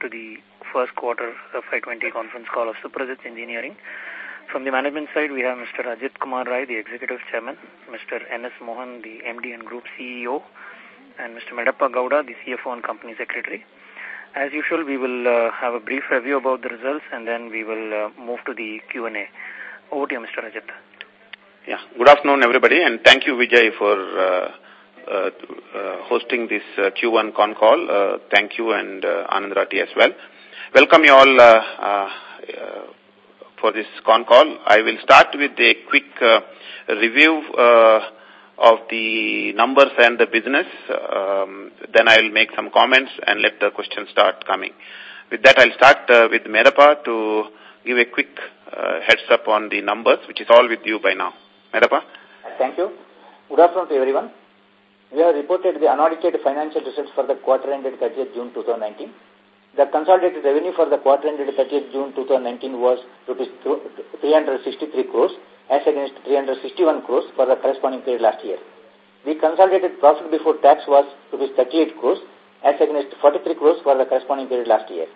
to the first quarter FY20 conference call of Suprajit Engineering. From the management side, we have Mr. Ajit Kumar Rai, the Executive Chairman, Mr. N.S. Mohan, the MD and Group CEO, and Mr. Medappa Gowda, the CFO and Company Secretary. As usual, we will uh, have a brief review about the results and then we will uh, move to the Q&A. Over to you, Mr. Ajit. Yeah, good afternoon, everybody, and thank you, Vijay, for uh, hosting this uh, Q1 con call. Uh, thank you and uh, Rati as well. Welcome you all uh, uh, for this con call. I will start with a quick uh, review uh, of the numbers and the business. Um, then I will make some comments and let the questions start coming. With that, I'll start uh, with Medappa to give a quick uh, heads up on the numbers, which is all with you by now. Medappa? Thank you. Good afternoon to everyone. We have reported the unaudited financial results for the quarter ended 30th June 2019. The consolidated revenue for the quarter ended 30th June 2019 was rupees 363 crores as against 361 crores for the corresponding period last year. The consolidated profit before tax was rupees 38 crores as against 43 crores for the corresponding period last year.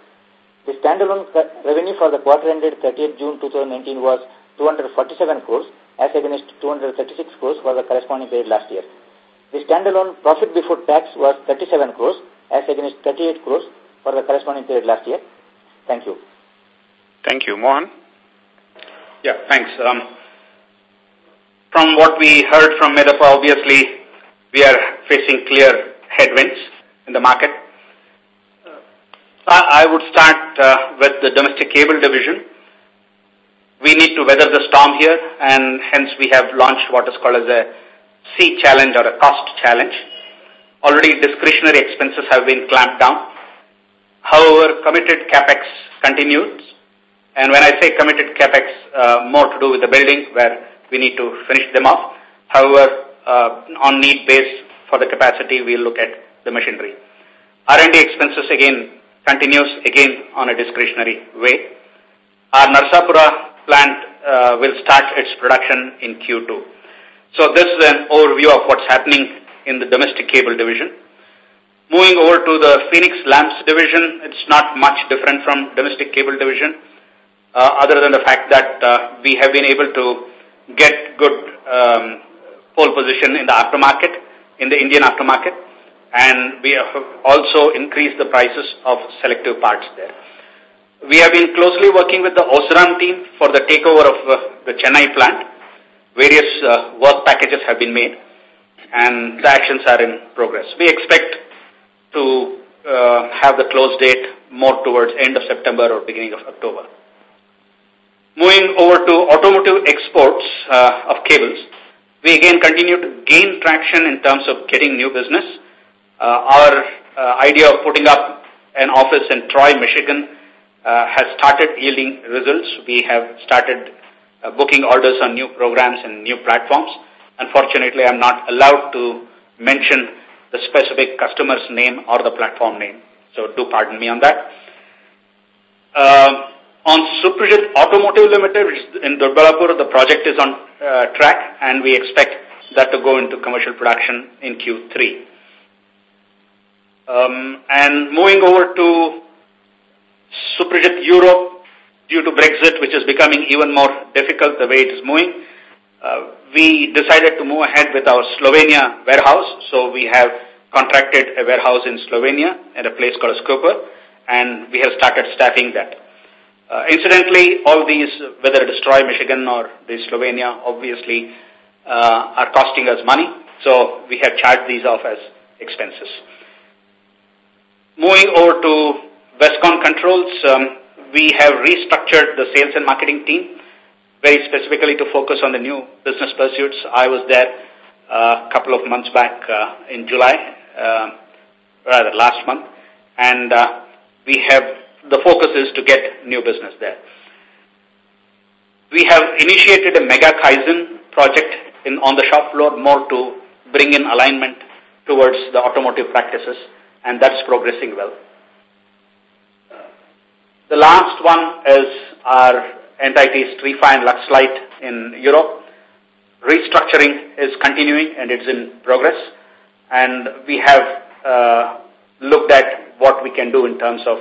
The standalone revenue for the quarter ended 30th June 2019 was 247 crores as against 236 crores for the corresponding period last year. The standalone profit before tax was 37 crores as against 38 crores for the corresponding period last year. Thank you. Thank you. Mohan? Yeah, thanks. Um, from what we heard from Medappa, obviously, we are facing clear headwinds in the market. I would start uh, with the domestic cable division. We need to weather the storm here, and hence we have launched what is called as a C challenge or a cost challenge. Already discretionary expenses have been clamped down. However, committed capex continues. And when I say committed capex, uh, more to do with the building where we need to finish them off. However, uh, on need base for the capacity, we'll look at the machinery. R&D expenses again continues again on a discretionary way. Our Narsapura plant uh, will start its production in Q2. So this is an overview of what's happening in the domestic cable division. Moving over to the Phoenix Lamps division, it's not much different from domestic cable division, uh, other than the fact that uh, we have been able to get good um, pole position in the aftermarket, in the Indian aftermarket, and we have also increased the prices of selective parts there. We have been closely working with the Osram team for the takeover of uh, the Chennai plant, various uh, work packages have been made and the actions are in progress. We expect to uh, have the close date more towards end of September or beginning of October. Moving over to automotive exports uh, of cables, we again continue to gain traction in terms of getting new business. Uh, our uh, idea of putting up an office in Troy, Michigan uh, has started yielding results. We have started uh, booking orders on new programs and new platforms. Unfortunately, I'm not allowed to mention the specific customer's name or the platform name. So do pardon me on that. Uh, on Suprajit Automotive Limited in Doddaballapur, the project is on uh, track and we expect that to go into commercial production in Q3. Um, and moving over to Suprajit Europe, due to Brexit, which is becoming even more difficult the way it is moving, uh, we decided to move ahead with our Slovenia warehouse. So we have contracted a warehouse in Slovenia at a place called Skoper, and we have started staffing that. Uh, incidentally, all these, whether it is Troy, Michigan or the Slovenia, obviously uh, are costing us money. So we have charged these off as expenses. Moving over to Wescon Controls, um, we have restructured the sales and marketing team very specifically to focus on the new business pursuits. I was there a uh, couple of months back uh, in July, uh, rather last month, and uh, we have the focus is to get new business there. We have initiated a mega Kaizen project in, on the shop floor more to bring in alignment towards the automotive practices, and that's progressing well. The last one is our entities Trifa and Luxlite in Europe. Restructuring is continuing and it's in progress. And we have uh, looked at what we can do in terms of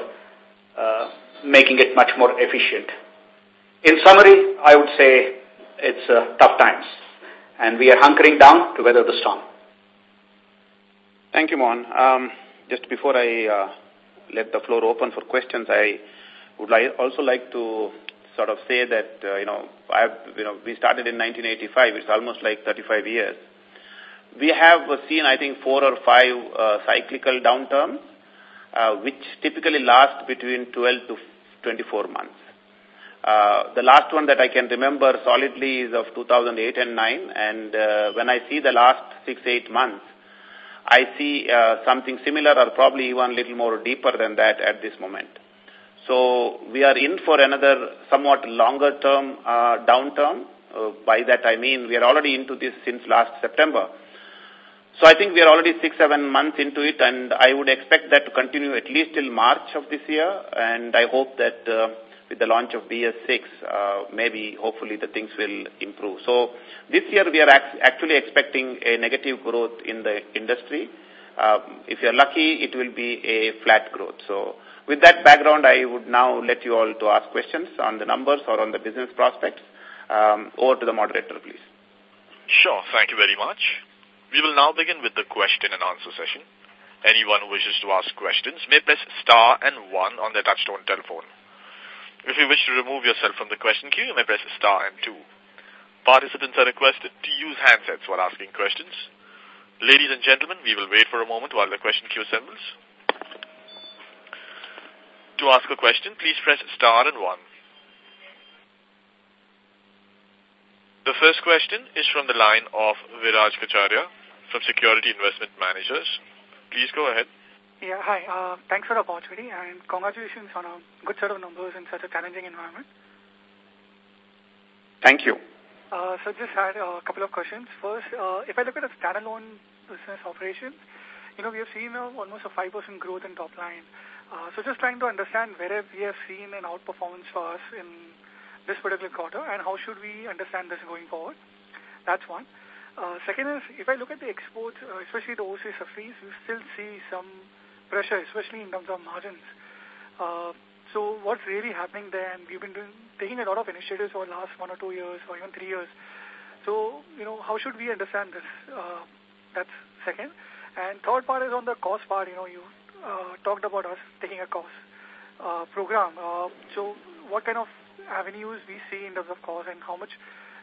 uh, making it much more efficient. In summary, I would say it's uh, tough times, and we are hunkering down to weather the storm. Thank you, Mohan. Um, just before I uh, let the floor open for questions, I would li also like to sort of say that, uh, you know, I've, you know, we started in 1985. It's almost like 35 years. We have seen, I think, four or five uh, cyclical downturns, uh, which typically last between 12 to 24 months. Uh, the last one that I can remember solidly is of 2008 and 9, and uh, when I see the last six, eight months, I see uh, something similar or probably even a little more deeper than that at this moment. So we are in for another somewhat longer term uh, downturn. Uh, by that I mean we are already into this since last September. So I think we are already six, seven months into it and I would expect that to continue at least till March of this year and I hope that uh, with the launch of BS6, uh, maybe hopefully the things will improve. So this year we are actually expecting a negative growth in the industry. Um, if you're lucky, it will be a flat growth. So with that background, I would now let you all to ask questions on the numbers or on the business prospects. Um, over to the moderator, please. Sure. Thank you very much. We will now begin with the question and answer session. Anyone who wishes to ask questions may press star and one on their touchtone telephone. If you wish to remove yourself from the question queue, you may press star and two. Participants are requested to use handsets while asking questions. Ladies and gentlemen, we will wait for a moment while the question queue assembles. To ask a question, please press star and one. The first question is from the line of Viraj Kacharia from Security Investment Managers. Please go ahead. Yeah, hi. Uh, thanks for the opportunity and congratulations on a good set of numbers in such a challenging environment. Thank you. Uh, so just had a couple of questions. First, uh, if I look at a standalone business operations, you know, we have seen uh, almost a 5% growth in top line. Uh, so just trying to understand where we have seen an outperformance for us in this particular quarter and how should we understand this going forward? That's one. Uh, second is, if I look at the exports, uh, especially the overseas subsidies, we still see some pressure, especially in terms of margins. Uh, so what's really happening there? And we've been doing, taking a lot of initiatives over the last one or two years or even three years. So, you know, how should we understand this? Uh, that's second. And third part is on the cost part. You know, you uh, talked about us taking a cost uh, program. Uh, so what kind of avenues we see in terms of cost and how much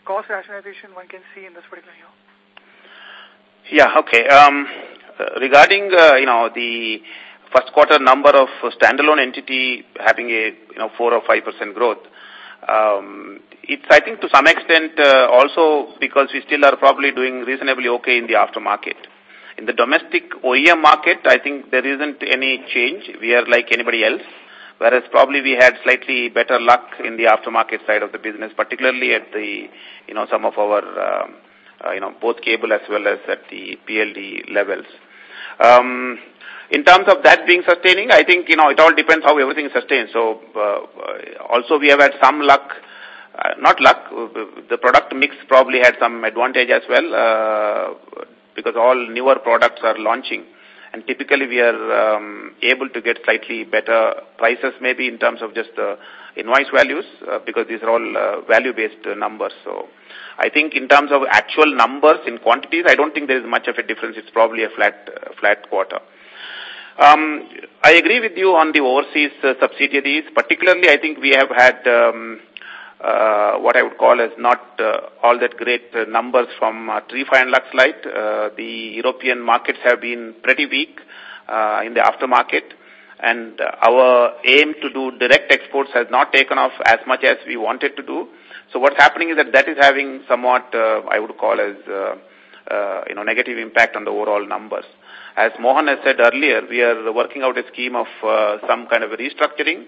cost rationalization one can see in this particular year? Yeah, okay. Um, uh, regarding, uh, you know, the first quarter number of standalone entity having a, you know, 4 or 5% growth, um, it's, I think, to some extent uh, also because we still are probably doing reasonably okay in the aftermarket. In the domestic OEM market, I think there isn't any change. We are like anybody else whereas probably we had slightly better luck in the aftermarket side of the business, particularly at the, you know, some of our, um, uh, you know, both cable as well as at the PLD levels. Um, in terms of that being sustaining, I think, you know, it all depends how everything is sustained. So, uh, also we have had some luck, uh, not luck, the product mix probably had some advantage as well, uh, because all newer products are launching and typically we are um, able to get slightly better prices maybe in terms of just the invoice values uh, because these are all uh, value-based uh, numbers. So I think in terms of actual numbers in quantities, I don't think there is much of a difference. It's probably a flat, uh, flat quarter. Um, I agree with you on the overseas uh, subsidiaries. Particularly, I think we have had um, uh, what I would call as not uh, all that great uh, numbers from uh, Trifa and Luxlite. Uh, the European markets have been pretty weak uh, in the aftermarket and uh, our aim to do direct exports has not taken off as much as we wanted to do. So what's happening is that that is having somewhat, uh, I would call as, uh, uh, you know, negative impact on the overall numbers. As Mohan has said earlier, we are working out a scheme of uh, some kind of restructuring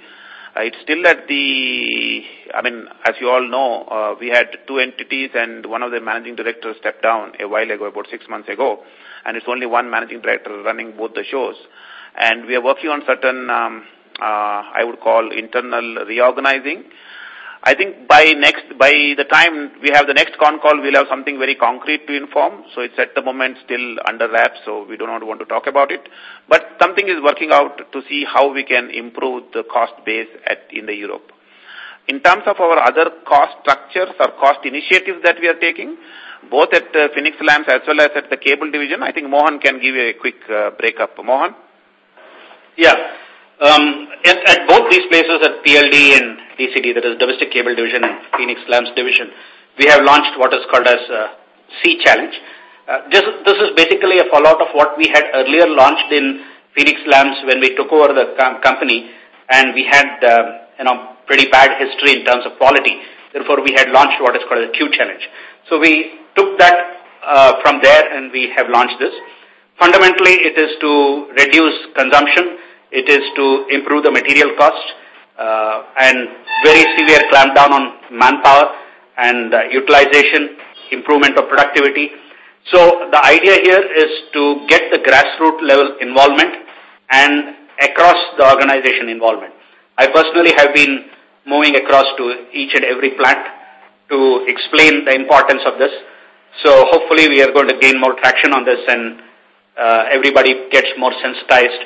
it's still at the, I mean, as you all know, uh, we had two entities and one of the managing directors stepped down a while ago, about six months ago, and it's only one managing director running both the shows. And we are working on certain, um, uh, I would call internal reorganizing. I think by next, by the time we have the next con call, we'll have something very concrete to inform. So it's at the moment still under wraps, so we do not want to talk about it. But something is working out to see how we can improve the cost base at, in the Europe. In terms of our other cost structures or cost initiatives that we are taking, both at uh, Phoenix Lamps as well as at the cable division, I think Mohan can give you a quick uh, breakup. Mohan? Yeah. Um, at, at both these places, at PLD and DCD, that is Domestic Cable Division and Phoenix Lamps Division, we have launched what is called as uh, C Challenge. Uh, this, this is basically a fallout of what we had earlier launched in Phoenix Lamps when we took over the com company and we had, uh, you know, pretty bad history in terms of quality. Therefore, we had launched what is called a Q Challenge. So we took that uh, from there and we have launched this. Fundamentally, it is to reduce consumption, it is to improve the material cost, uh, and very severe clampdown on manpower and uh, utilization, improvement of productivity. So the idea here is to get the grassroots level involvement and across the organization involvement. I personally have been moving across to each and every plant to explain the importance of this. So hopefully we are going to gain more traction on this and uh, everybody gets more sensitized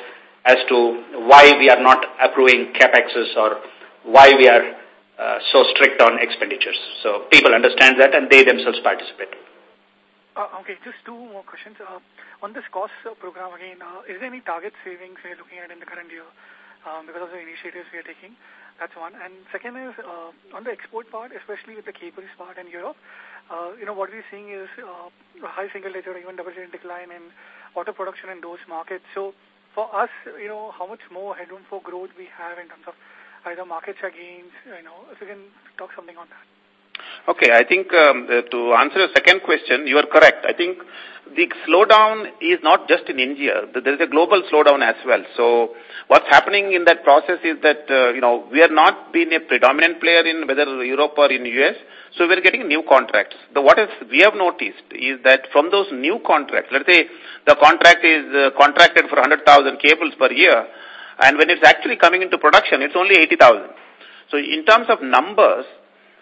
as to why we are not approving capexes or why we are uh, so strict on expenditures. So people understand that and they themselves participate. Uh, okay, just two more questions. Uh, on this cost uh, program again, uh, is there any target savings we are looking at in the current year um, because of the initiatives we are taking? That's one. And second is uh, on the export part, especially with the cables part in Europe, you know, what we're seeing is high single digit or even double digit decline in auto production in those markets. So for us, you know, how much more headroom for growth we have in terms of either market share gains, you know, if you can talk something on that. Okay, I think um, uh, to answer your second question, you are correct. I think the slowdown is not just in India. There is a global slowdown as well. So what's happening in that process is that, uh, you know, we are not being a predominant player in whether Europe or in US. So we're getting new contracts. The what is we have noticed is that from those new contracts, let's say the contract is uh, contracted for 100,000 cables per year, and when it's actually coming into production, it's only 80,000. So in terms of numbers,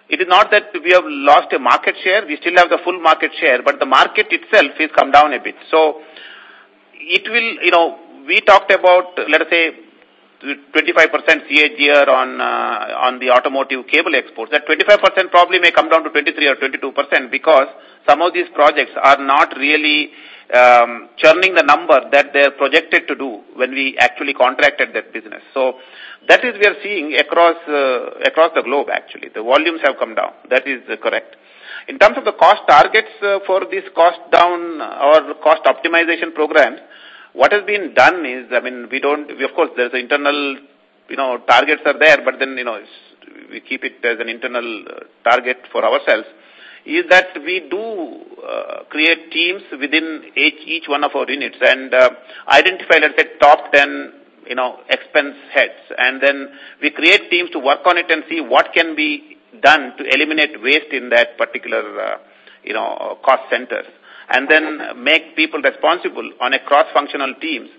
it is not that we have lost a market share, we still have the full market share, but the market itself is come down a bit. So it will, you know, we talked about, let us say, 25% CAGR on uh, on the automotive cable exports. That 25% probably may come down to 23 or 22% because some of these projects are not really um, churning the number that they are projected to do when we actually contracted that business. So that is we are seeing across uh, across the globe actually. The volumes have come down. That is uh, correct. In terms of the cost targets uh, for this cost down or cost optimization programs, what has been done is, I mean, we don't, we, of course, there's internal, you know, targets are there, but then, you know, we keep it as an internal uh, target for ourselves, is that we do uh, create teams within each, each one of our units and uh, identify, let's say, top 10, you know, expense heads. And then we create teams to work on it and see what can be done to eliminate waste in that particular, uh, you know, cost centers and then make people responsible on a cross-functional teams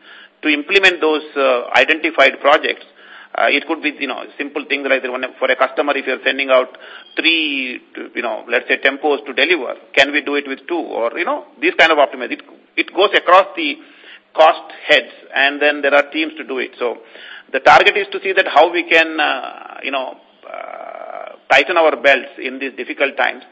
to implement those uh, identified projects. Uh, it could be, you know, simple things like for a customer, if you're sending out three, you know, let's say tempos to deliver, can we do it with two? Or, you know, these kind of optimization. It, it goes across the cost heads and then there are teams to do it. So the target is to see that how we can, uh, you know, uh, tighten our belts in these difficult times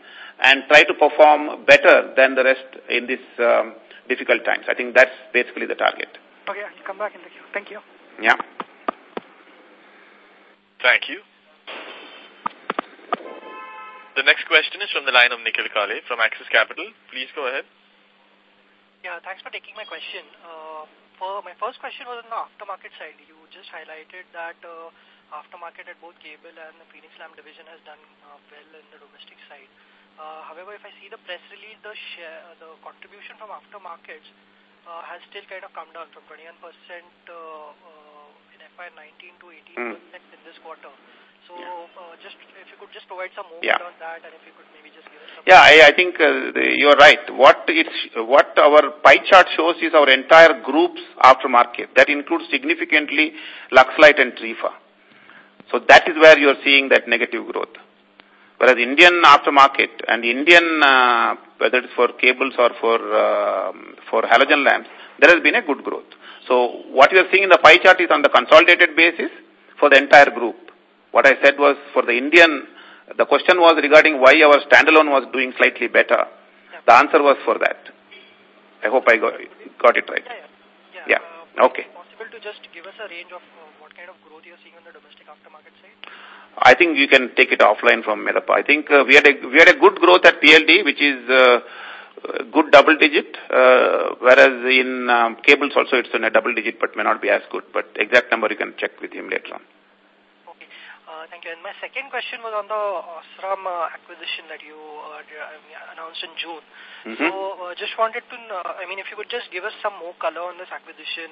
and try to perform better than the rest in these um, difficult times. I think that's basically the target. Okay, I'll come back in the queue. Thank you. Yeah. Thank you. The next question is from the line of Nikhil Kale from Axis Capital. Please go ahead. Yeah, thanks for taking my question. Uh, for my first question was on the aftermarket side. You just highlighted that uh, aftermarket at both cable and the Phoenix Lamp division has done uh, well in the domestic side. Uh, however, if I see the press release, the share, uh, the contribution from aftermarkets uh, has still kind of come down from 21% uh, uh, in FY19 to 18% mm. in this quarter. So, uh, just if you could just provide some more yeah. on that, and if you could maybe just give us some. Yeah, I, I think uh, you're right. What it's what our pie chart shows is our entire group's aftermarket. That includes significantly Luxlite and Trifa. So that is where you're seeing that negative growth. Whereas Indian aftermarket and Indian, uh, whether it's for cables or for, uh, for halogen lamps, there has been a good growth. So what you are seeing in the pie chart is on the consolidated basis for the entire group. What I said was for the Indian, the question was regarding why our standalone was doing slightly better. The answer was for that. I hope I got, got it right. Yeah. yeah. yeah. Uh, okay. Possible to just give us a range of uh, what kind of growth you're seeing on the domestic aftermarket side? I think you can take it offline from Medappa. I think uh, we had a we had a good growth at PLD, which is uh, good double digit, uh, whereas in um, cables also it's in a double digit, but may not be as good. But exact number you can check with him later on. Uh, thank you. And my second question was on the Osram uh, acquisition that you uh, announced in June. Mm -hmm. So uh, just wanted to, know, I mean, if you could just give us some more color on this acquisition.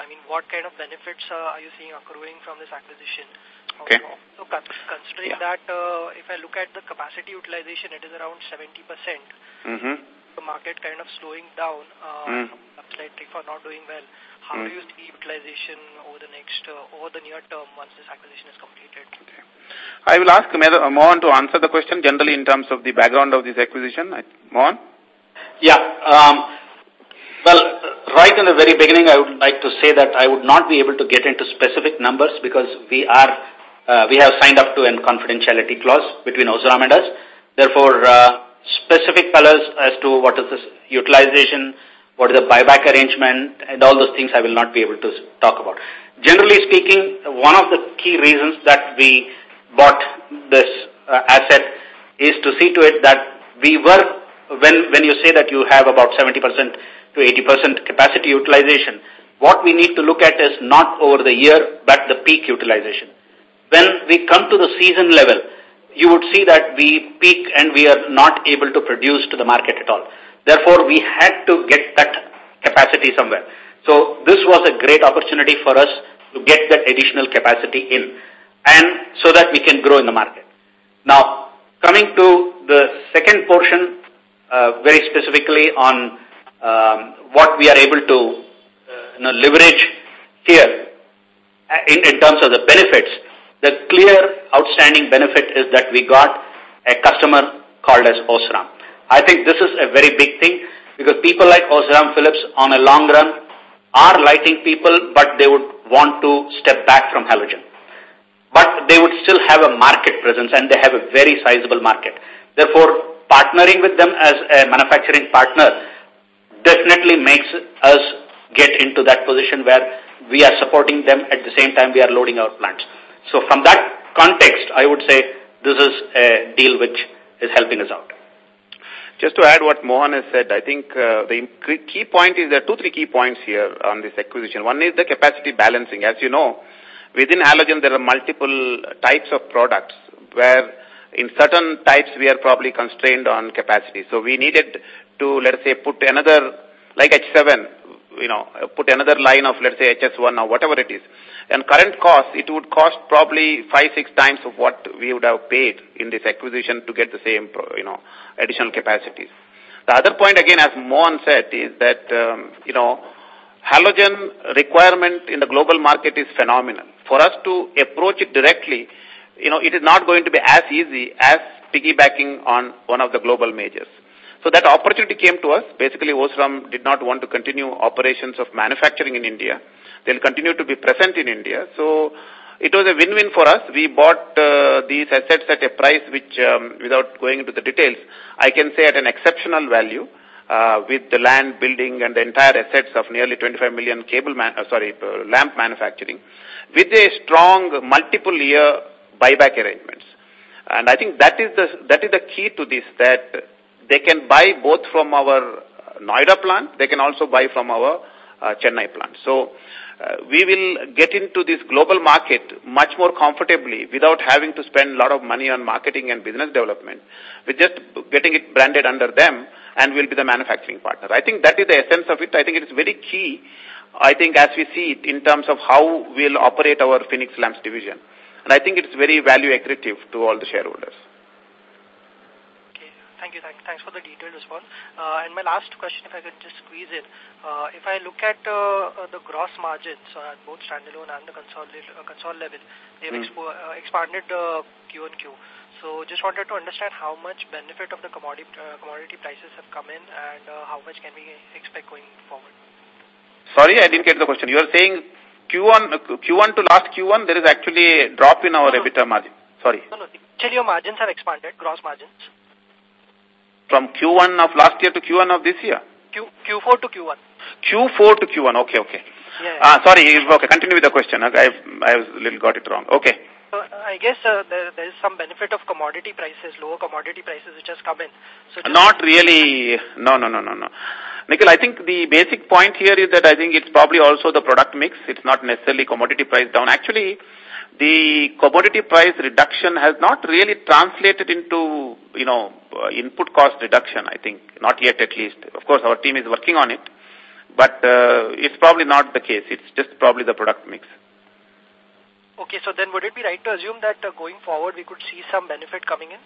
I mean, what kind of benefits uh, are you seeing accruing from this acquisition? Okay. So considering yeah. that, uh, if I look at the capacity utilization, it is around 70%. Mm -hmm. The market kind of slowing down, uh, mm. slightly for not doing well. How mm. do you see utilization over the next, uh, over the near term once this acquisition is completed? Okay. I will ask Mohan to answer the question generally in terms of the background of this acquisition. Mohan? Yeah. Um, well, right in the very beginning, I would like to say that I would not be able to get into specific numbers because we are uh, we have signed up to a confidentiality clause between Osram and us. Therefore, uh, specific colors as to what is this utilization, what is the buyback arrangement, and all those things I will not be able to talk about. Generally speaking, one of the key reasons that we bought this uh, asset is to see to it that we were, when, when you say that you have about 70% to 80% capacity utilization, what we need to look at is not over the year, but the peak utilization. When we come to the season level, you would see that we peak and we are not able to produce to the market at all. Therefore, we had to get that capacity somewhere. So this was a great opportunity for us to get that additional capacity in and so that we can grow in the market. Now, coming to the second portion, uh, very specifically on um, what we are able to uh, you know, leverage here uh, in, in terms of the benefits, the clear outstanding benefit is that we got a customer called as Osram. I think this is a very big thing because people like Osram Philips on a long run are lighting people, but they would want to step back from halogen. But they would still have a market presence and they have a very sizable market. Therefore, partnering with them as a manufacturing partner definitely makes us get into that position where we are supporting them at the same time we are loading our plants. So from that context, I would say this is a deal which is helping us out. Just to add what Mohan has said, I think uh, the key point is there are two, three key points here on this acquisition. One is the capacity balancing. As you know, within halogen there are multiple types of products where in certain types we are probably constrained on capacity. So we needed to, let's say, put another, like H7, you know, put another line of, let's say, HS1 or whatever it is. And current cost, it would cost probably five, six times of what we would have paid in this acquisition to get the same, you know, additional capacities. The other point, again, as Mohan said, is that, um, you know, halogen requirement in the global market is phenomenal. For us to approach it directly, you know, it is not going to be as easy as piggybacking on one of the global majors. So that opportunity came to us. Basically, Osram did not want to continue operations of manufacturing in India. They'll continue to be present in India. So it was a win-win for us. We bought uh, these assets at a price which, um, without going into the details, I can say at an exceptional value. Uh, with the land building and the entire assets of nearly 25 million cable man, uh, sorry, uh, lamp manufacturing, with a strong multiple year buyback arrangements. And I think that is the that is the key to this that they can buy both from our Noida plant, they can also buy from our uh, Chennai plant. So uh, we will get into this global market much more comfortably without having to spend a lot of money on marketing and business development. We're just getting it branded under them and we'll be the manufacturing partner. I think that is the essence of it. I think it is very key, I think, as we see it in terms of how we'll operate our Phoenix Lamps division. And I think it's very value accretive to all the shareholders. Thank you. Thank, thanks for the detailed response. Uh, and my last question, if I could just squeeze in, uh, if I look at uh, uh the gross margins uh, at both standalone and the consolidated uh, console level, they've mm. expo uh, expanded uh, Q and Q. So just wanted to understand how much benefit of the commodity, uh, commodity prices have come in and uh, how much can we expect going forward? Sorry, I didn't get the question. You are saying Q1, Q1 to last Q1, there is actually a drop in our no, EBITDA margin. Sorry. No, no. Actually, your margins have expanded, gross margins. From Q1 of last year to Q1 of this year? Q, Q4 to Q1. Q4 to Q1, okay, okay. Yeah, Ah, sorry, okay, continue with the question. I, I was little got it wrong. Okay. So I guess uh, there, there is some benefit of commodity prices, lower commodity prices which has come in. So Not really. No, no, no, no, no. Nikhil, I think the basic point here is that I think it's probably also the product mix. It's not necessarily commodity price down. Actually, the commodity price reduction has not really translated into, you know, uh, input cost reduction, I think. Not yet at least. Of course, our team is working on it. But uh, it's probably not the case. It's just probably the product mix. Okay, so then would it be right to assume that uh, going forward we could see some benefit coming in?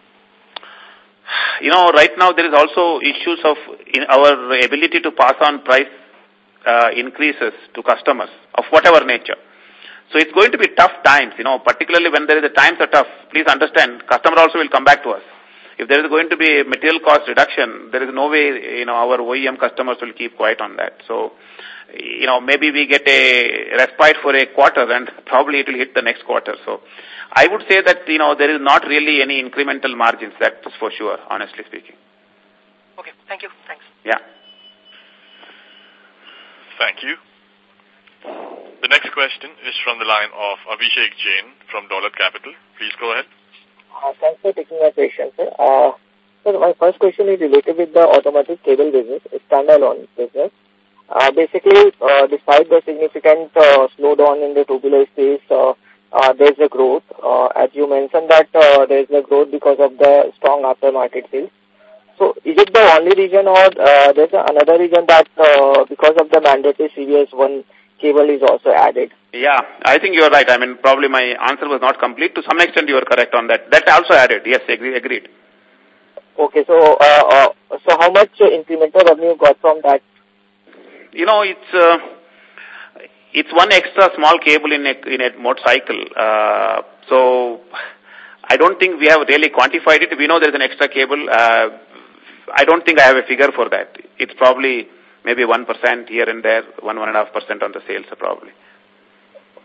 You know, right now there is also issues of in our ability to pass on price uh, increases to customers of whatever nature. So it's going to be tough times, you know, particularly when there is a times are tough. Please understand, customer also will come back to us if there is going to be a material cost reduction, there is no way, you know, our OEM customers will keep quiet on that. So, you know, maybe we get a respite for a quarter and probably it will hit the next quarter. So, I would say that, you know, there is not really any incremental margins, that's for sure, honestly speaking. Okay, thank you. Thanks. Yeah. Thank you. The next question is from the line of Abhishek Jain from Dolat Capital. Please go ahead. Uh, thanks for taking my question, sir. Uh, my first question is related with the automotive cable business, standalone business. Uh, basically, uh, despite the significant uh, slowdown in the tubular space, uh, uh, there's a growth. Uh, as you mentioned that uh, there's a growth because of the strong aftermarket sales. So is it the only reason or uh, there's another reason that uh, because of the mandatory CBS one cable is also added? Yeah, I think you're right. I mean, probably my answer was not complete. To some extent, you are correct on that. That also added. Yes, agree, agreed. Okay, so uh, uh, so how much incremental revenue got from that? You know, it's uh, it's one extra small cable in a in a motorcycle. Uh, so I don't think we have really quantified it. We know there's an extra cable. Uh, I don't think I have a figure for that. It's probably maybe 1% here and there, 1, 1.5% on the sales probably.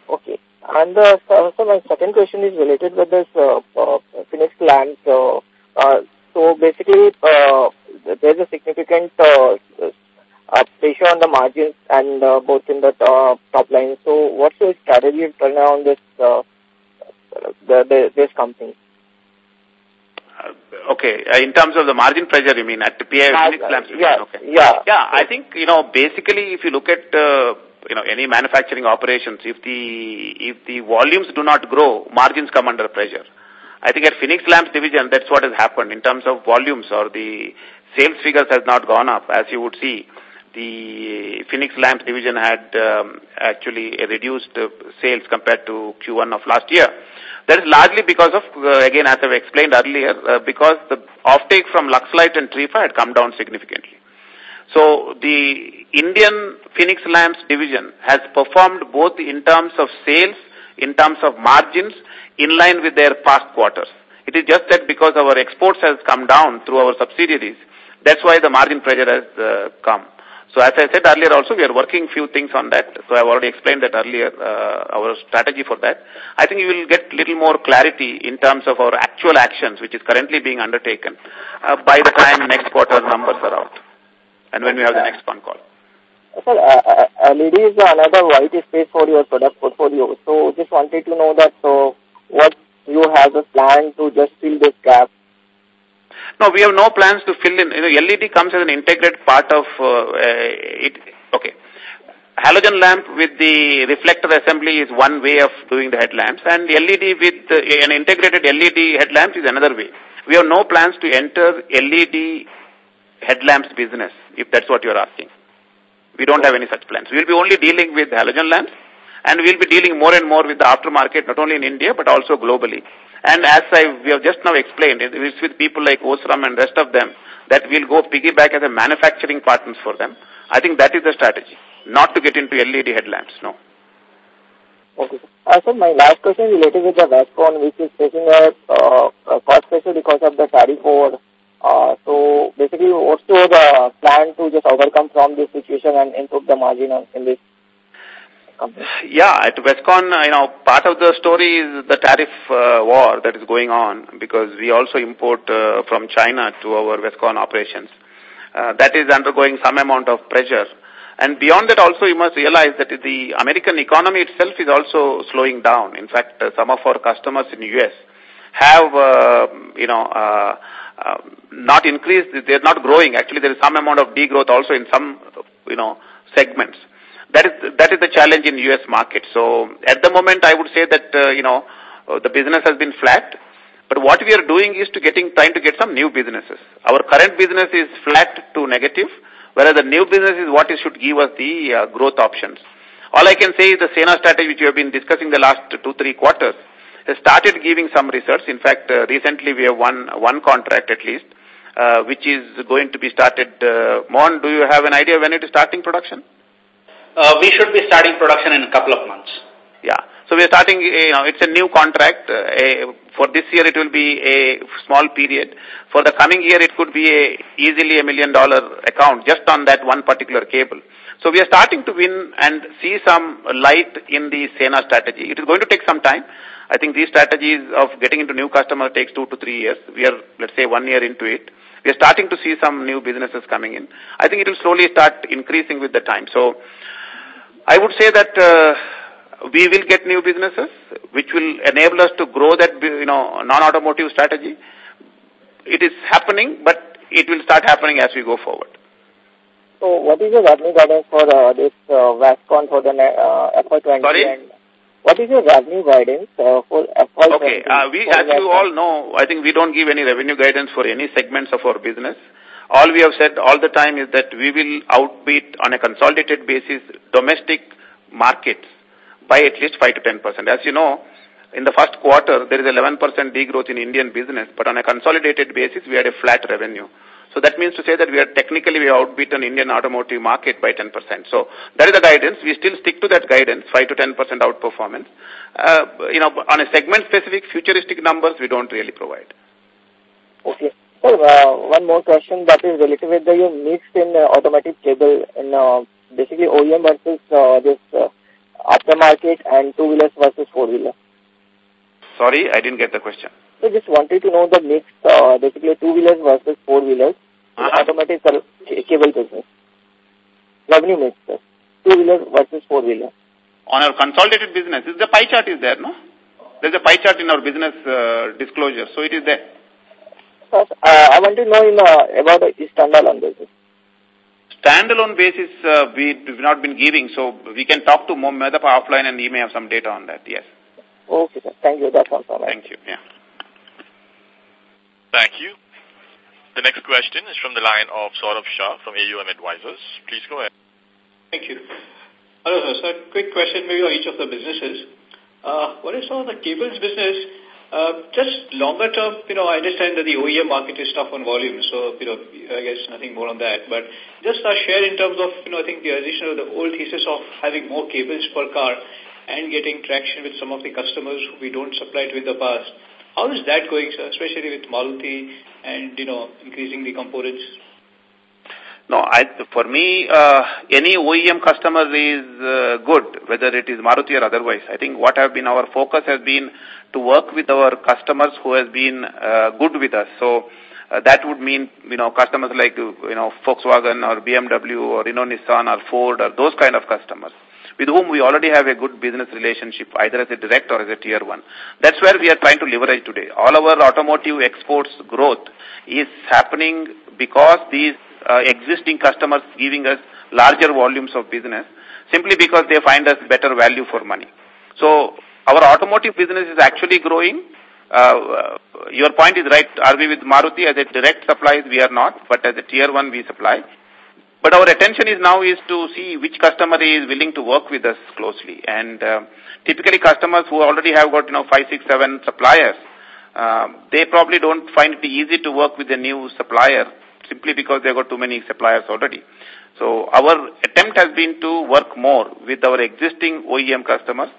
Okay. And uh, so, my second question is related with this uh, uh, Phoenix Lamps. Uh, uh, so basically, uh, there's a significant uh, uh, pressure on the margins and uh, both in the uh, top line. So what's your strategy to turn around this uh, the, the, this company? Uh, okay, uh, in terms of the margin pressure, you mean at the PI Phoenix Lamps? Yeah, okay. yeah. Yeah, I think, you know, basically if you look at uh, you know, any manufacturing operations, if the, if the volumes do not grow, margins come under pressure. I think at Phoenix Lamps division, that's what has happened in terms of volumes or the sales figures has not gone up. As you would see, the Phoenix Lamps division had um, actually a reduced uh, sales compared to Q1 of last year. That is largely because of, uh, again, as I've explained earlier, uh, because the offtake from Luxlite and Trifa had come down significantly. So the Indian Phoenix Lamps division has performed both in terms of sales, in terms of margins, in line with their past quarters. It is just that because our exports has come down through our subsidiaries, that's why the margin pressure has uh, come. So as I said earlier also, we are working few things on that. So I've already explained that earlier, uh, our strategy for that. I think you will get little more clarity in terms of our actual actions, which is currently being undertaken, uh, by the time next quarter numbers are out and when we have the next phone call. Sir, uh, uh, LED is another white space for your product portfolio. So just wanted to know that so what you have a plan to just fill this gap. No, we have no plans to fill in. You know, LED comes as an integrated part of uh, it. Okay. Halogen lamp with the reflector assembly is one way of doing the headlamps and LED with uh, an integrated LED headlamps is another way. We have no plans to enter LED headlamps business, if that's what you're asking. We don't have any such plans. We'll be only dealing with halogen lamps and we'll be dealing more and more with the aftermarket, not only in India, but also globally. And as I, we have just now explained, it's with people like Osram and rest of them, that we'll go piggyback as a manufacturing partners for them. I think that is the strategy, not to get into LED headlamps, no. Okay. Uh, so my last question related with the Wescon, which is facing a, uh, a cost pressure because of the tariff war. Uh, so basically, what's your uh, plan to just overcome from this situation and improve the margin on, in this company? Yeah, at Wescon, you know, part of the story is the tariff uh, war that is going on because we also import uh, from China to our Wescon operations. Uh, that is undergoing some amount of pressure. And beyond that also you must realize that the American economy itself is also slowing down. In fact, uh, some of our customers in the U.S. have, uh, you know, uh, uh, not increased, they're not growing. Actually, there is some amount of degrowth also in some, you know, segments. That is, that is the challenge in U.S. market. So at the moment, I would say that, uh, you know, uh, the business has been flat. But what we are doing is to getting, trying to get some new businesses. Our current business is flat to negative, whereas the new business is what it should give us the uh, growth options. All I can say is the SENA strategy, which we have been discussing the last two, three quarters, has started giving some results. In fact, uh, recently we have won one contract at least, uh, which is going to be started. Uh, Mohan, do you have an idea when it is starting production? Uh, we should be starting production in a couple of months. Yeah. So we are starting, you know, it's a new contract. Uh, a, for this year it will be a small period. For the coming year it could be a, easily a million dollar account just on that one particular cable. So we are starting to win and see some light in the SENA strategy. It is going to take some time. I think these strategies of getting into new customers takes two to three years. We are, let's say, one year into it. We are starting to see some new businesses coming in. I think it will slowly start increasing with the time. So I would say that uh, we will get new businesses, which will enable us to grow that, you know, non-automotive strategy. It is happening, but it will start happening as we go forward. So what is your revenue guidance for uh, this uh, Wescon for the uh, FY20? Sorry? And what is your revenue guidance uh, for FY20? Okay, uh, we, as you all know, I think we don't give any revenue guidance for any segments of our business. All we have said all the time is that we will outbeat on a consolidated basis domestic markets by at least 5 to 10%. As you know, in the first quarter, there is 11% degrowth in Indian business, but on a consolidated basis, we had a flat revenue. So that means to say that we are technically we outbeaten Indian automotive market by 10%. So that is the guidance. We still stick to that guidance, 5 to 10% outperformance. Uh, you know, on a segment-specific futuristic numbers, we don't really provide. Okay. So, uh, one more question that is related with the mix in uh, automotive cable in uh, basically OEM versus uh, this uh, aftermarket and two-wheelers versus four-wheeler. Sorry, I didn't get the question. So just wanted to know the mix, uh, basically two-wheelers versus four-wheelers, uh -huh. automotive cable business. Revenue mix, sir. Two-wheeler versus four-wheeler. On our consolidated business, is the pie chart is there, no? There's a pie chart in our business uh, disclosure, so it is there. Uh, I want to know in, uh, about the standalone basis. Standalone basis, uh, we have not been giving, so we can talk to Medappa offline and he may have some data on that, yes. Okay, sir. Thank you. That's all from Thank you, yeah. Thank you. The next question is from the line of Saurabh Shah from AUM Advisors. Please go ahead. Thank you. Hello, sir. So, quick question maybe on each of the businesses. Uh, what is all the cables business? Uh, just longer term, you know, I understand that the OEM market is tough on volume, so, you know, I guess nothing more on that. But just a share in terms of, you know, I think the addition of the old thesis of having more cables per car and getting traction with some of the customers who we don't supply to in the past. How is that going, sir, especially with Maruti and, you know, increasing the components? No, I, for me, uh, any OEM customer is uh, good, whether it is Maruti or otherwise. I think what have been our focus has been to work with our customers who has been uh, good with us. So uh, that would mean, you know, customers like, you know, Volkswagen or BMW or, you know, Nissan or Ford or those kind of customers with whom we already have a good business relationship, either as a direct or as a tier one. That's where we are trying to leverage today. All our automotive exports growth is happening because these uh, existing customers giving us larger volumes of business simply because they find us better value for money. So our automotive business is actually growing. Uh, your point is right. Are we with Maruti as a direct supplies? We are not, but as a tier one we supply. But our attention is now is to see which customer is willing to work with us closely. And uh, typically customers who already have got, you know, five, six, seven suppliers, uh, they probably don't find it easy to work with a new supplier simply because they've got too many suppliers already. So our attempt has been to work more with our existing OEM customers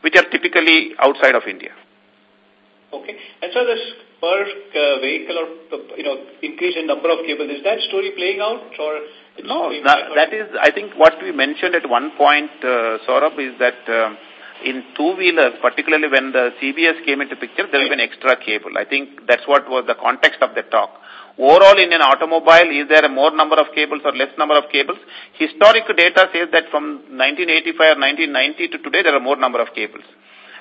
which are typically outside of India. Okay. And so this per uh, vehicle or, you know, increase in number of cables, is that story playing out or? No, that, that is, I think what we mentioned at one point, uh, Saurabh, is that uh, in two-wheelers, particularly when the CBS came into picture, there will be an extra cable. I think that's what was the context of the talk. Overall, in an automobile, is there a more number of cables or less number of cables? Historic data says that from 1985 or 1990 to today, there are more number of cables.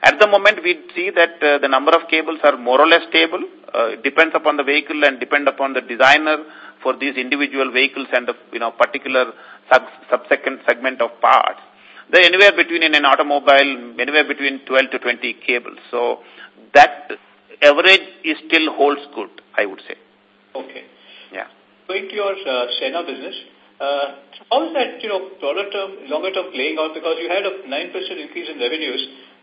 At the moment, we see that uh, the number of cables are more or less stable. Uh, it depends upon the vehicle and depend upon the designer for these individual vehicles and the you know particular sub subsecond segment of parts. They're anywhere between in an automobile, anywhere between 12 to 20 cables. So that average is still holds good, I would say. Okay. Yeah. Going to your uh, Sena business, uh, how is that, you know, broader term, longer term playing out? Because you had a 9% increase in revenues,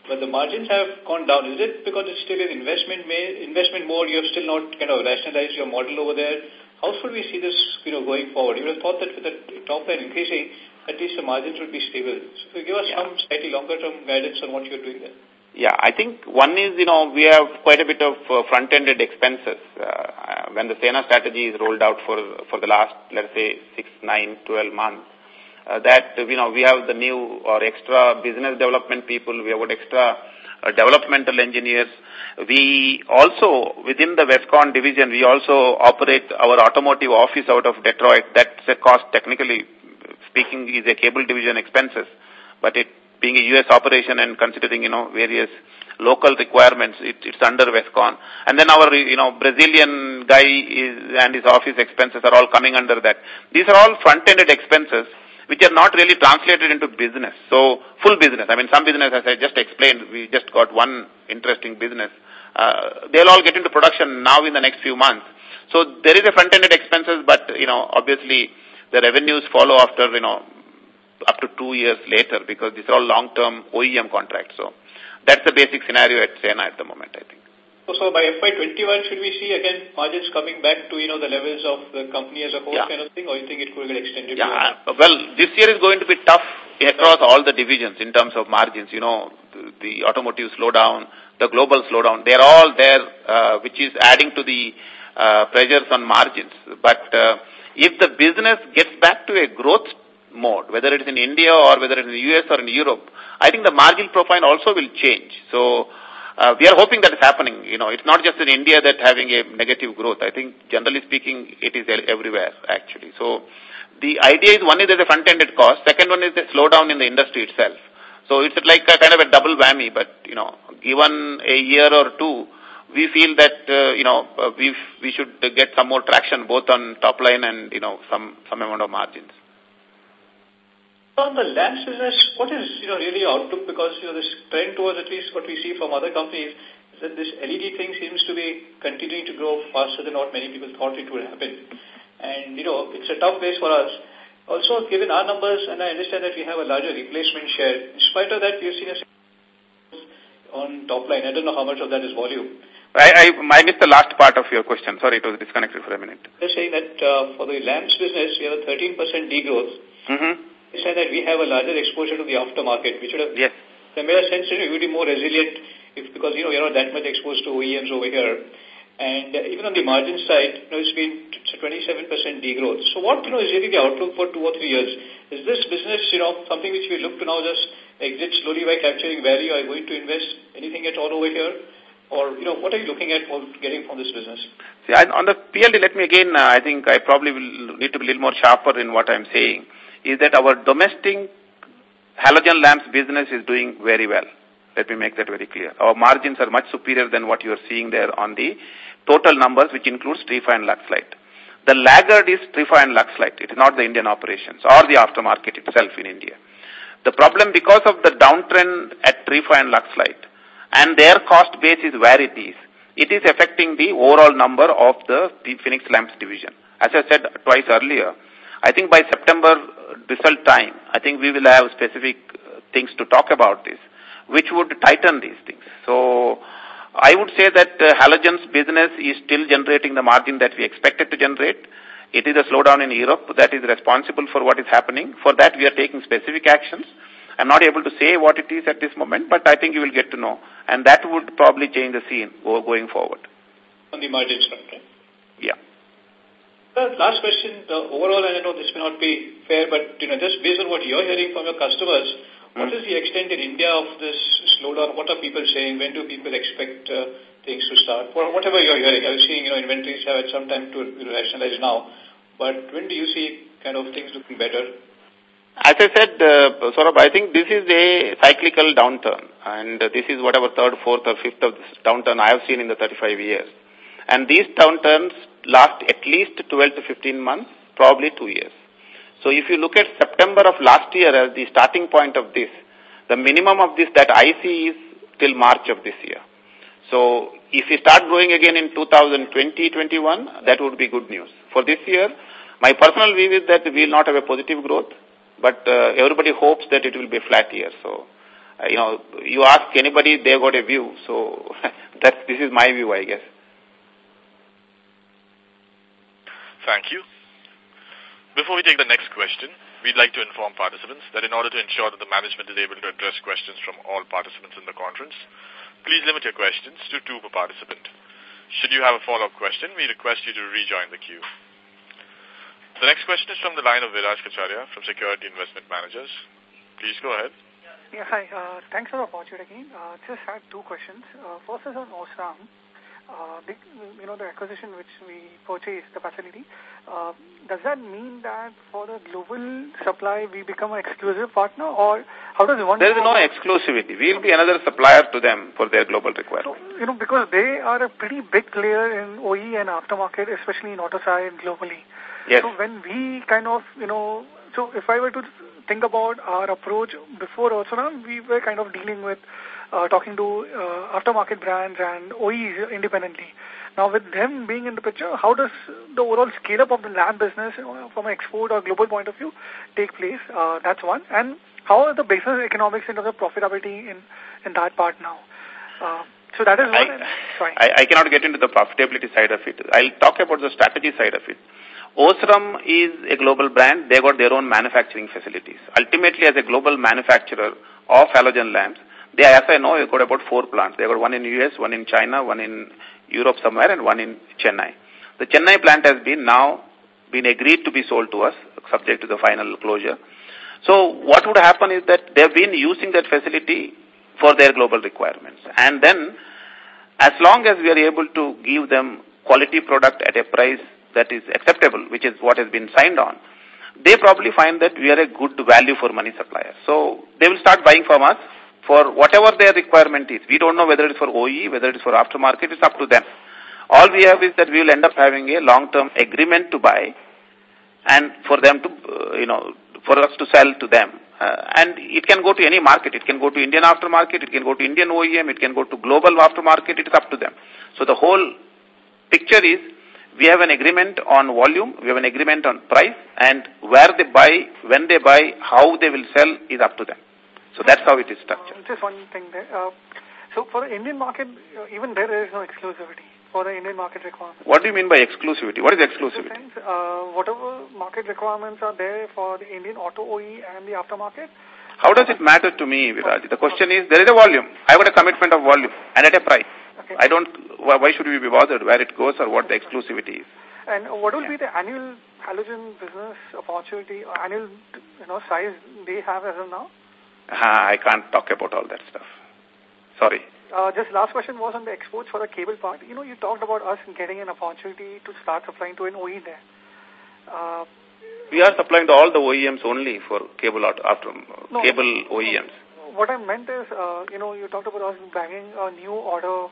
but the margins have gone down. Is it because it's still an investment investment mode? You have still not kind of rationalized your model over there. How should we see this, you know, going forward? You would have thought that with the top line increasing, at least the margins would be stable. So give us yeah. some slightly longer term guidance on what you're doing there. Yeah, I think one is, you know, we have quite a bit of uh, front-ended expenses uh, when the Sena strategy is rolled out for for the last, let's say, six, nine, twelve months. Uh, that, you know, we have the new or extra business development people, we have extra uh, developmental engineers. We also, within the Wescon division, we also operate our automotive office out of Detroit. That's a cost, technically speaking, is a cable division expenses, but it being a U.S. operation and considering, you know, various local requirements, it, it's under Wescon. And then our, you know, Brazilian guy is, and his office expenses are all coming under that. These are all front-ended expenses which are not really translated into business. So, full business. I mean, some business, as I just explained, we just got one interesting business. Uh, they'll all get into production now in the next few months. So, there is a front-ended expenses, but, you know, obviously, the revenues follow after, you know, up to two years later because these are all long-term OEM contracts. So that's the basic scenario at Sena at the moment, I think. So, so by FY21, should we see again margins coming back to, you know, the levels of the company as a whole yeah. kind of thing, or you think it could get extended? Yeah, uh, well, this year is going to be tough across all the divisions in terms of margins. You know, the, the automotive slowdown, the global slowdown, they're all there, uh, which is adding to the uh, pressures on margins. But uh, if the business gets back to a growth mode, whether it is in India or whether it is in the US or in Europe, I think the margin profile also will change. So uh, we are hoping that is happening. You know, it's not just in India that having a negative growth. I think generally speaking, it is everywhere actually. So the idea is one is there's a front-ended cost. Second one is the slowdown in the industry itself. So it's like a kind of a double whammy, but, you know, given a year or two, we feel that, uh, you know, uh, we we should get some more traction both on top line and, you know, some, some amount of margins. On the lamps business, what is, you know, really outlook? Because, you know, this trend towards at least what we see from other companies is that this LED thing seems to be continuing to grow faster than what many people thought it would happen. And, you know, it's a tough base for us. Also, given our numbers, and I understand that we have a larger replacement share, in spite of that, we've seen a on top line. I don't know how much of that is volume. I, I, I missed the last part of your question. Sorry, it was disconnected for a minute. They're saying that uh, for the lamps business, we have a 13% degrowth. Mm -hmm said that we have a larger exposure to the aftermarket, which would have yes. the made sense to would be more resilient if, because, you know, you're not that much exposed to OEMs over here. And uh, even on the margin side, you know, it's been 27% degrowth. So what, you know, is really the outlook for two or three years? Is this business, you know, something which we look to now just exit slowly by capturing value? Are you going to invest anything at all over here? Or, you know, what are you looking at for getting from this business? See, on the PLD, let me again, uh, I think I probably will need to be a little more sharper in what I'm saying is that our domestic halogen lamps business is doing very well. Let me make that very clear. Our margins are much superior than what you are seeing there on the total numbers, which includes Trifa and Luxlite. The laggard is Trifa and Luxlite. It is not the Indian operations or the aftermarket itself in India. The problem because of the downtrend at Trifa and Luxlite and their cost base is where it is, it is affecting the overall number of the Phoenix Lamps division. As I said twice earlier, I think by September result time, I think we will have specific uh, things to talk about this, which would tighten these things. So I would say that uh, halogens business is still generating the margin that we expected to generate. It is a slowdown in Europe that is responsible for what is happening. For that, we are taking specific actions. I'm not able to say what it is at this moment, but I think you will get to know. And that would probably change the scene going forward. On the front, right? Yeah. The last question, the overall, and I know this may not be fair, but you know, just based on what you're hearing from your customers, what is the extent in India of this slowdown? What are people saying? When do people expect uh, things to start? Whatever you're hearing, I was seeing, you know, inventories have had some time to rationalize now, but when do you see kind of things looking better? As I said, uh, Saurabh, I think this is a cyclical downturn, and uh, this is whatever third, fourth, or fifth of this downturn I have seen in the 35 years. And these downturns last at least 12 to 15 months, probably two years. So if you look at September of last year as the starting point of this, the minimum of this that I see is till March of this year. So if we start growing again in 2020-21, that would be good news. For this year, my personal view is that we will not have a positive growth, but uh, everybody hopes that it will be a flat year. So, uh, you know, you ask anybody, they got a view. So that this is my view, I guess. Thank you. Before we take the next question, we'd like to inform participants that in order to ensure that the management is able to address questions from all participants in the conference, please limit your questions to two per participant. Should you have a follow-up question, we request you to rejoin the queue. The next question is from the line of Viraj Kacharia from Security Investment Managers. Please go ahead. Yeah, hi. Uh, thanks for the opportunity. Uh, just had two questions. Uh, first is on Osram uh, the, you know, the acquisition which we purchased, the facility, uh, does that mean that for the global supply we become an exclusive partner or how does one... There is no exclusivity. We will be another supplier to them for their global requirement. So, you know, because they are a pretty big player in OE and aftermarket, especially in auto side globally. Yes. So when we kind of, you know, so if I were to think about our approach before Osram, we were kind of dealing with uh, talking to uh, aftermarket brands and OEs independently. Now, with them being in the picture, how does the overall scale-up of the lab business uh, from an export or global point of view take place? Uh, that's one. And how are the business economics terms of profitability in, in that part now? Uh, so that is one. I, sorry. I, I cannot get into the profitability side of it. I'll talk about the strategy side of it. Osram is a global brand. They got their own manufacturing facilities. Ultimately, as a global manufacturer of halogen lamps, they, as I know, they got about four plants. They got one in US, one in China, one in Europe somewhere, and one in Chennai. The Chennai plant has been now been agreed to be sold to us, subject to the final closure. So what would happen is that they've been using that facility for their global requirements. And then, as long as we are able to give them quality product at a price that is acceptable, which is what has been signed on, they probably find that we are a good value for money supplier. So they will start buying from us for whatever their requirement is. We don't know whether it's for OE, whether it's for aftermarket, it's up to them. All we have is that we will end up having a long-term agreement to buy and for them to, uh, you know, for us to sell to them. Uh, and it can go to any market. It can go to Indian aftermarket, it can go to Indian OEM, it can go to global aftermarket, it is up to them. So the whole picture is we have an agreement on volume, we have an agreement on price, and where they buy, when they buy, how they will sell is up to them. So that's how it is structured. Just one thing there. Uh, so for the Indian market, uh, even there is no exclusivity for the Indian market requirements. What do you mean by exclusivity? What is exclusivity? Sense, uh, whatever market requirements are there for the Indian auto OE and the aftermarket. How does it matter to me, Viraj? The question is, there is a volume. I got a commitment of volume and at a price. Okay. I don't, why should we be bothered where it goes or what the exclusivity is? And what will yeah. be the annual halogen business opportunity, annual you know, size they have as of now? Uh, I can't talk about all that stuff. Sorry. Uh, just last question was on the exports for the cable part. You know, you talked about us getting an opportunity to start supplying to an OE there. Uh, we are supplying to all the OEMs only for cable after no, cable OEMs. What I meant is, uh, you know, you talked about us banging a new order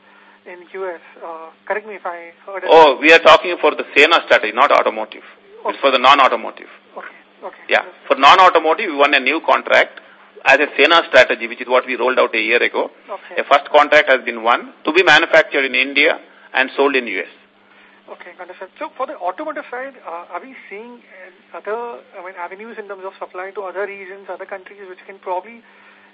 in US. Uh, correct me if I heard it. Oh, we are talking for the SENA strategy, not automotive. Okay. It's for the non-automotive. Okay, okay. Yeah, for non-automotive, we won a new contract as a SENA strategy, which is what we rolled out a year ago. Okay. A first contract has been won to be manufactured in India and sold in US. Okay, understand. So for the automotive side, uh, are we seeing uh, other I mean, avenues in terms of supply to other regions, other countries, which can probably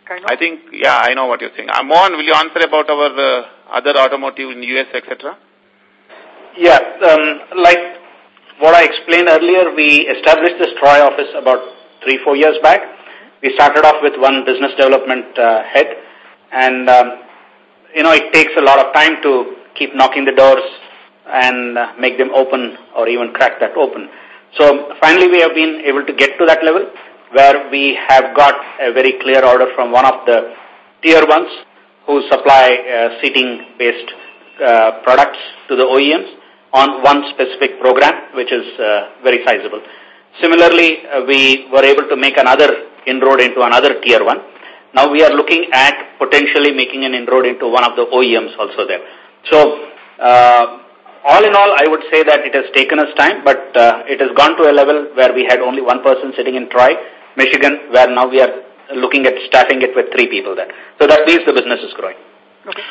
kind of... I think, yeah, I know what you're saying. Uh, Mohan, will you answer about our uh, other automotive in US, etc.? Yeah, um, like what I explained earlier, we established this Troy office about three, four years back we started off with one business development uh, head, and um, you know it takes a lot of time to keep knocking the doors and uh, make them open or even crack that open. So finally, we have been able to get to that level where we have got a very clear order from one of the tier ones who supply uh, seating-based uh, products to the OEMs on one specific program, which is uh, very sizable. Similarly, uh, we were able to make another inroad into another tier one. Now we are looking at potentially making an inroad into one of the OEMs also there. So, uh, all in all, I would say that it has taken us time, but uh, it has gone to a level where we had only one person sitting in Troy, Michigan, where now we are looking at staffing it with three people there. So that means the business is growing. Okay.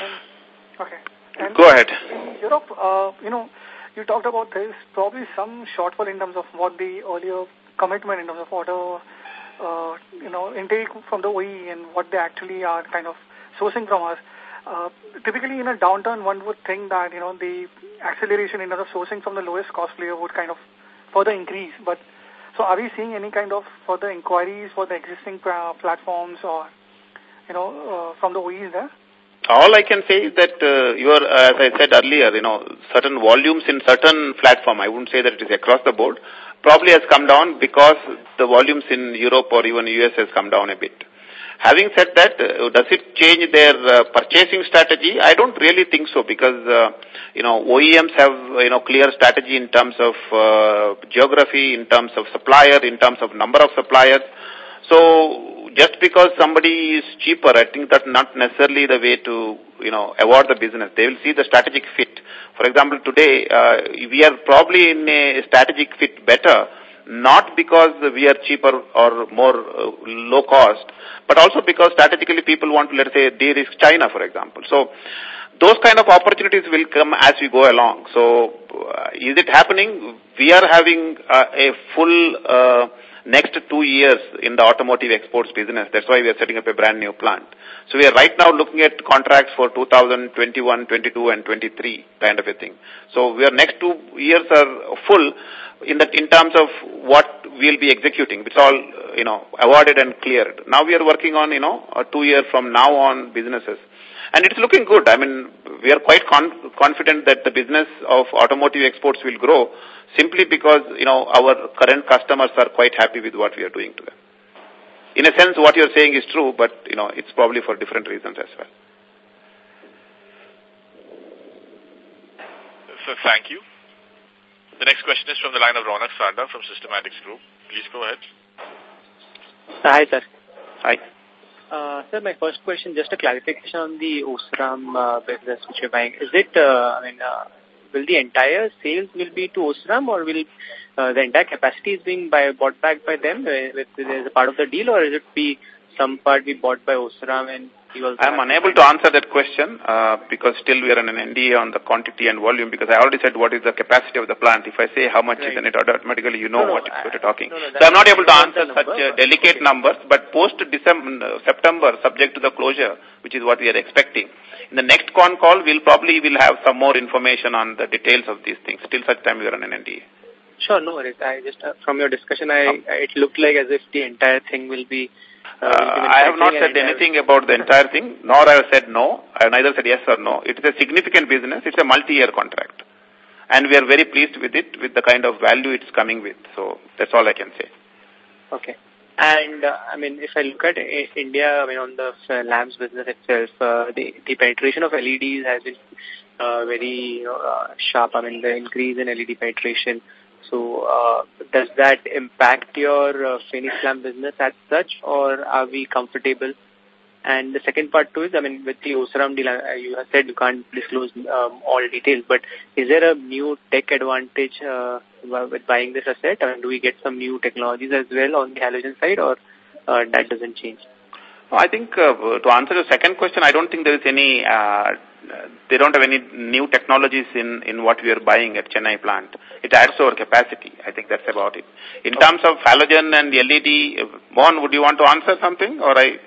Okay. And Go ahead. In Europe, uh, you know, you talked about there's probably some shortfall in terms of what the earlier commitment in terms of order, uh, you know, intake from the OE and what they actually are kind of sourcing from us. Uh, typically, in a downturn, one would think that, you know, the acceleration in terms of sourcing from the lowest cost player would kind of further increase. But so are we seeing any kind of further inquiries for the existing platforms or, you know, uh, from the OEs there? All I can say is that uh, you are, as I said earlier, you know, certain volumes in certain platform, I wouldn't say that it is across the board, probably has come down because the volumes in Europe or even US has come down a bit. Having said that, uh, does it change their uh, purchasing strategy? I don't really think so because, uh, you know, OEMs have, you know, clear strategy in terms of uh, geography, in terms of supplier, in terms of number of suppliers. So just because somebody is cheaper, I think that's not necessarily the way to, you know, award the business. They will see the strategic fit. For example, today, uh, we are probably in a strategic fit better, not because we are cheaper or more uh, low cost, but also because strategically people want to, let's say, de-risk China, for example. So, those kind of opportunities will come as we go along. So, uh, is it happening? We are having uh, a full uh, next two years in the automotive exports business. That's why we are setting up a brand new plant. So we are right now looking at contracts for 2021, 22, and 23 kind of a thing. So we are next two years are full in that in terms of what we'll be executing. It's all you know awarded and cleared. Now we are working on you know a two year from now on businesses. And it's looking good. I mean, we are quite con confident that the business of automotive exports will grow simply because, you know, our current customers are quite happy with what we are doing to them. In a sense, what you're saying is true, but, you know, it's probably for different reasons as well. So thank you. The next question is from the line of Ronak Sarda from Systematix Group. Please go ahead. Hi, sir. Hi. Uh, sir, my first question, just a clarification on the Osram uh, business which you're buying. Is it, uh, I mean, uh, will the entire sales will be to Osram or will uh, the entire capacity is being by, bought back by them uh, as a part of the deal or is it be some part be bought by Osram and I'm unable to answer that question uh, because still we are in an NDA on the quantity and volume because I already said what is the capacity of the plant. If I say how much right. is, then it automatically you know no, what, no, you're talking. No, so I'm not able to answer number, such uh, delicate okay. numbers, but post December, September, subject to the closure, which is what we are expecting. In the next con call, we'll probably will have some more information on the details of these things. Till such time we are on an NDA. Sure, no worries. I just, uh, from your discussion, I, um, it looked like as if the entire thing will be uh, I have not said anything about the entire thing, nor I have said no. I have neither said yes or no. It is a significant business. It's a multi-year contract. And we are very pleased with it, with the kind of value it's coming with. So that's all I can say. Okay. And, uh, I mean, if I look at uh, India, I mean, on the uh, lamps business itself, uh, the, the penetration of LEDs has been uh, very uh, sharp. I mean, the increase in LED penetration so uh, does that impact your uh, Phoenix lamp business as such or are we comfortable? And the second part too is, I mean, with the Osram deal, uh, you have said you can't disclose um, all details, but is there a new tech advantage uh, with buying this asset? I mean, do we get some new technologies as well on the halogen side or uh, that doesn't change? I think uh, to answer the second question, I don't think there is any, uh, they don't have any new technologies in, in what we are buying at Chennai plant. It adds to our capacity. I think that's about it. In okay. terms of halogen and LED, Mohan, would you want to answer something or I?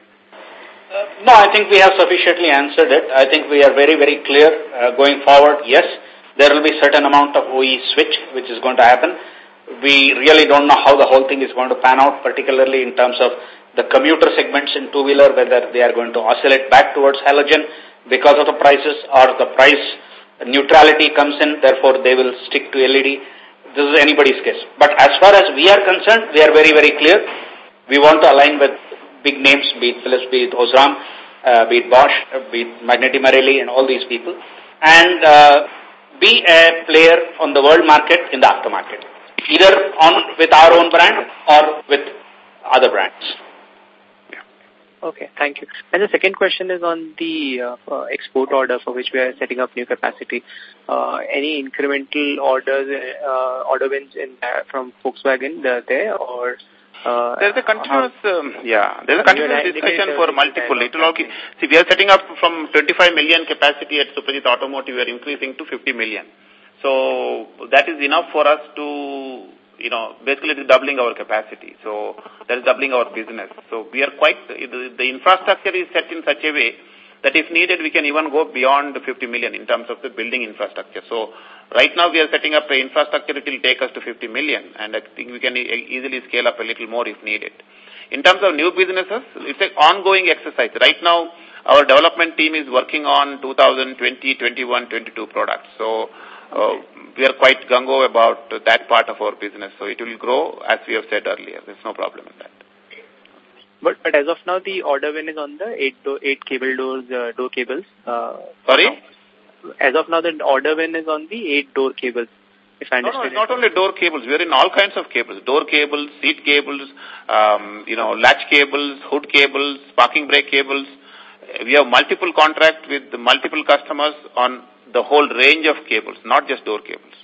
Uh, no, I think we have sufficiently answered it. I think we are very, very clear uh, going forward. Yes, there will be certain amount of OE switch which is going to happen we really don't know how the whole thing is going to pan out, particularly in terms of the commuter segments in two-wheeler, whether they are going to oscillate back towards halogen because of the prices or the price neutrality comes in, therefore they will stick to LED. This is anybody's guess. But as far as we are concerned, we are very, very clear. We want to align with big names, be it Philips, be it Osram, uh, be it Bosch, uh, be it Magneti Marelli and all these people, and uh, be a player on the world market in the aftermarket, either on with our own brand or with other brands. Okay, thank you. And the second question is on the uh, uh, export order for which we are setting up new capacity. Uh, any incremental orders, uh, order wins in uh, from Volkswagen uh, there or uh, there's a continuous, um, yeah, there's a continuous discussion for multiple. It will okay. See, we are setting up from 25 million capacity at Suprajit Automotive, we are increasing to 50 million. So that is enough for us to, you know, basically it is doubling our capacity. So that is doubling our business. So we are quite, the, infrastructure is set in such a way that if needed, we can even go beyond the 50 million in terms of the building infrastructure. So right now we are setting up the infrastructure, it will take us to 50 million, and I think we can e easily scale up a little more if needed. In terms of new businesses, it's an ongoing exercise. Right now, our development team is working on 2020, 21, 22 products. So uh, we are quite gung-ho about that part of our business. So it will grow as we have said earlier. There's no problem in that. But, but as of now, the order win is on the eight door, eight cable doors, uh, door cables. Uh, Sorry? As of now, the order win is on the eight door cables. If I understand. No, no, it's not only door cables. We're in all kinds of cables. Door cables, seat cables, um, you know, latch cables, hood cables, parking brake cables. We have multiple contracts with multiple customers on the whole range of cables, not just door cables.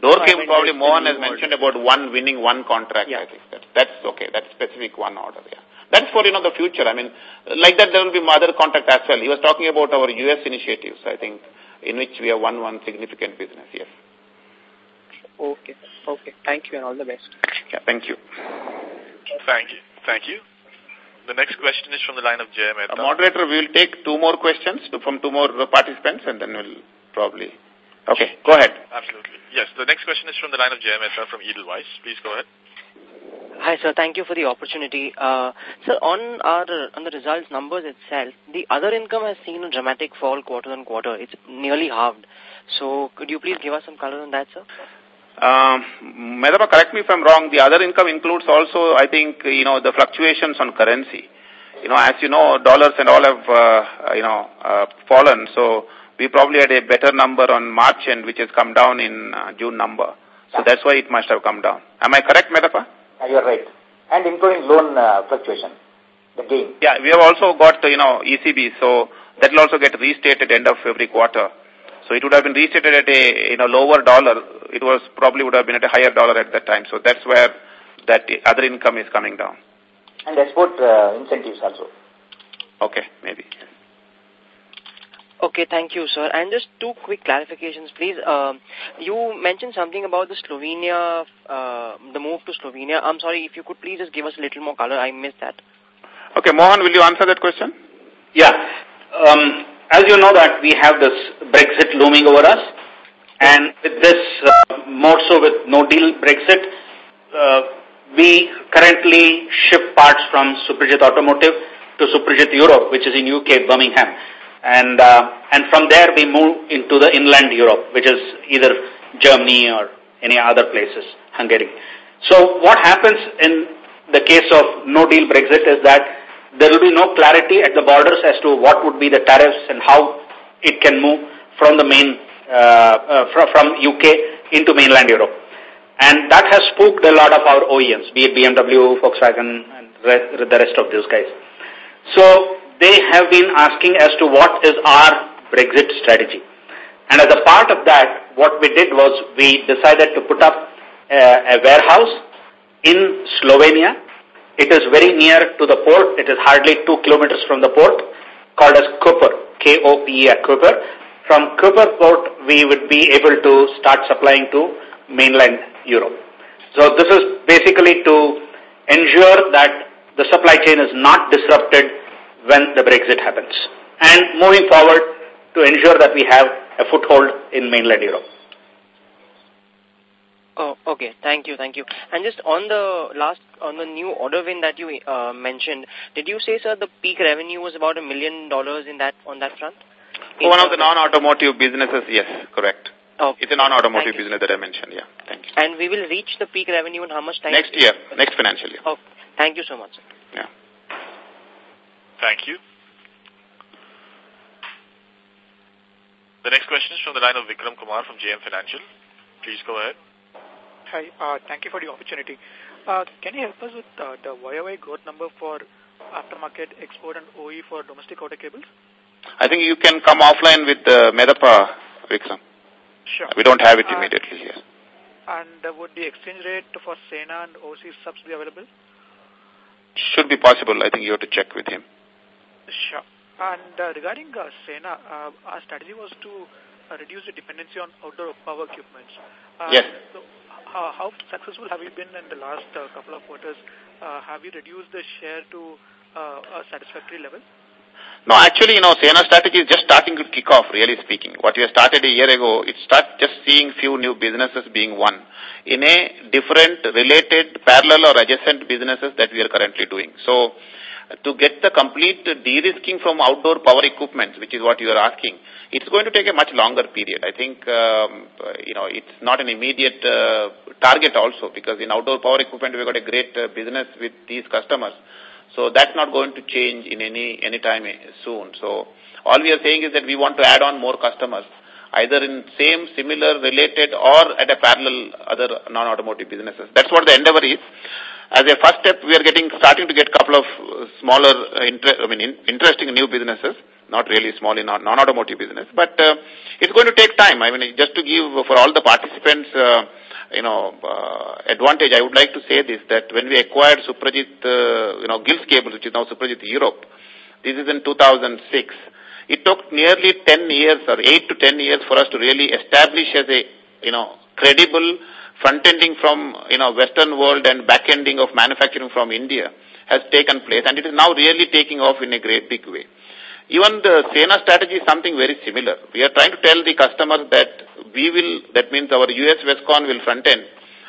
Door cable, probably Mohan has mentioned about one winning one contract, yeah. I think. That, that's okay. That's specific one order, yeah. That's for, you know, the future. I mean, like that there will be other contract as well. He was talking about our U.S. initiatives, I think, in which we have won one significant business, yes. Okay. Okay. Thank you and all the best. Yeah, thank you. Thank you. Thank you. The next question is from the line of Jay Mehta. Uh, moderator, we will take two more questions from two more participants and then we'll probably... Okay, go ahead. Absolutely. Yes, the next question is from the line of Jay Mehta from Edelweiss. Please go ahead. Hi, sir. Thank you for the opportunity. Uh, sir, on our on the results numbers itself, the other income has seen a dramatic fall quarter on quarter. It's nearly halved. So, could you please give us some color on that, sir? Um, Medappa, correct me if I'm wrong. The other income includes also, I think, you know, the fluctuations on currency. You know, as you know, dollars and all have, uh, you know, uh, fallen. So, we probably had a better number on March end, which has come down in uh, June number. So, that's why it must have come down. Am I correct, Medappa? Uh, you're right. And including loan uh, fluctuation, the gain. Yeah, we have also got, you know, ECB, so that will also get restated end of every quarter. So it would have been restated at a, you know, lower dollar. It was probably would have been at a higher dollar at that time. So that's where that other income is coming down. And export uh, incentives also. Okay, maybe. Okay, thank you, sir. And just two quick clarifications, please. Uh, you mentioned something about the Slovenia, uh, the move to Slovenia. I'm sorry, if you could please just give us a little more color. I missed that. Okay, Mohan, will you answer that question? Yeah. Um, as you know that we have this Brexit looming over us, and with this, uh, more so with no-deal Brexit, uh, we currently ship parts from Suprajit Automotive to Suprajit Europe, which is in UK, Birmingham and uh, and from there we move into the inland Europe, which is either Germany or any other places, Hungary. So what happens in the case of no deal Brexit is that there will be no clarity at the borders as to what would be the tariffs and how it can move from the main uh, uh, from, from UK into mainland Europe. And that has spooked a lot of our OEMs, be it BMW, Volkswagen, and the rest of those guys. So they have been asking as to what is our Brexit strategy. And as a part of that, what we did was we decided to put up a, a warehouse in Slovenia. It is very near to the port. It is hardly two kilometers from the port, called as K-O-P-E, Koper. From Koper port, we would be able to start supplying to mainland Europe. So this is basically to ensure that the supply chain is not disrupted when the Brexit happens. And moving forward to ensure that we have a foothold in mainland Europe. Oh, okay. Thank you, thank you. And just on the last, on the new order win that you uh, mentioned, did you say, sir, the peak revenue was about a million dollars in that on that front? For one of the non-automotive businesses, yes, correct. Oh, it's a non-automotive business that I mentioned, yeah. Thank you. And we will reach the peak revenue in how much time? Next year, next financial year. Oh, thank you so much. Sir. Yeah. Thank you. The next question is from the line of Vikram Kumar from JM Financial. Please go ahead. Hi, uh, thank you for the opportunity. Uh, can you help us with uh, the YOY growth number for aftermarket, export, and OE for domestic auto cables? I think you can come offline with uh, Medappa, Vikram. Sure. We don't have it immediately here. And uh, would the exchange rate for Sena and OC subs be available? Should be possible. I think you have to check with him. Sure. And uh, regarding uh, Sena, uh, our strategy was to uh, reduce the dependency on outdoor power equipment. Uh, yes. So how, how successful have you been in the last uh, couple of quarters? Uh, have you reduced the share to uh, a satisfactory level? No, actually, you know, Sena strategy is just starting to kick off, really speaking. What we started a year ago, it start just seeing few new businesses being won in a different, related, parallel or adjacent businesses that we are currently doing. So, to get the complete de-risking from outdoor power equipment, which is what you are asking, it's going to take a much longer period. I think, um, you know, it's not an immediate uh, target also because in outdoor power equipment, we've got a great uh, business with these customers. So that's not going to change in any, any time soon. So all we are saying is that we want to add on more customers, either in same, similar, related, or at a parallel other non-automotive businesses. That's what the endeavor is. As a first step, we are getting starting to get couple of smaller, uh, inter I mean, in, interesting new businesses. Not really small in non-automotive business, but uh, it's going to take time. I mean, just to give for all the participants, uh, you know, uh, advantage, I would like to say this, that when we acquired Suprajit, uh, you know, Gills Cables, which is now Suprajit Europe, this is in 2006. It took nearly 10 years or 8 to 10 years for us to really establish as a, you know, credible front-ending from, you know, Western world and back-ending of manufacturing from India has taken place and it is now really taking off in a great big way. Even the Sena strategy is something very similar. We are trying to tell the customers that we will, that means our US Wescon will front end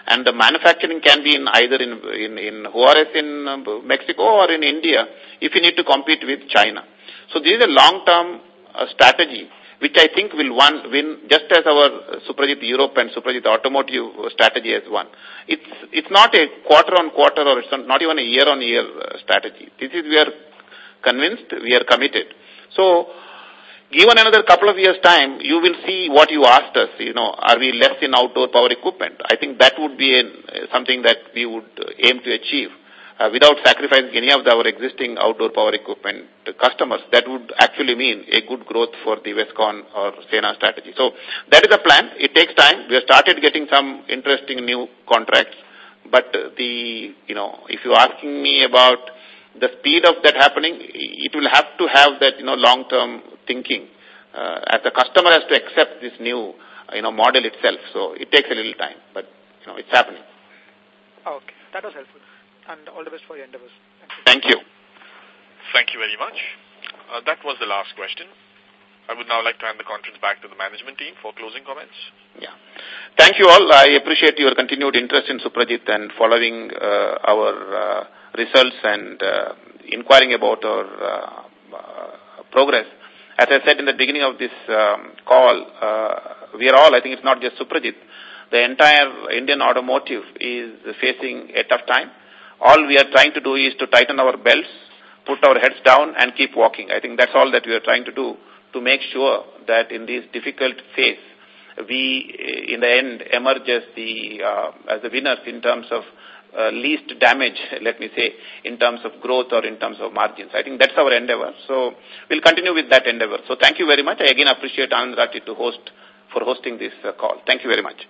and the manufacturing can be in either in, in, in Juarez in uh, Mexico or in India if you need to compete with China. So this is a long-term uh, strategy which I think will one win just as our Suprajit Europe and Suprajit Automotive strategy has won. It's, it's not a quarter-on-quarter or it's not even a year-on-year uh, strategy. This is, we are convinced, we are committed. So, given another couple of years' time, you will see what you asked us, you know, are we less in outdoor power equipment? I think that would be a, something that we would aim to achieve. Uh, without sacrificing any of the, our existing outdoor power equipment customers, that would actually mean a good growth for the Wescon or Sena strategy. So that is the plan. It takes time. We have started getting some interesting new contracts. But the, you know, if you're asking me about the speed of that happening, it will have to have that, you know, long-term thinking. Uh, as the customer has to accept this new, you know, model itself. So it takes a little time, but, you know, it's happening. Okay, that was helpful. And all the best for your endeavors. Thank you. Thank you very much. Uh, that was the last question. I would now like to hand the conference back to the management team for closing comments. Yeah. Thank you all. I appreciate your continued interest in Suprajit and following uh, our uh, results and uh, inquiring about our uh, uh, progress. As I said in the beginning of this um, call, uh, we are all, I think it's not just Suprajit, the entire Indian automotive is facing a tough time. All we are trying to do is to tighten our belts, put our heads down and keep walking. I think that's all that we are trying to do to make sure that in this difficult phase, we, in the end, emerge as the, uh, as the winners in terms of uh, least damage, let me say, in terms of growth or in terms of margins. I think that's our endeavor. So we'll continue with that endeavor. So thank you very much. I again appreciate Anand Rathi to host, for hosting this uh, call. Thank you very much.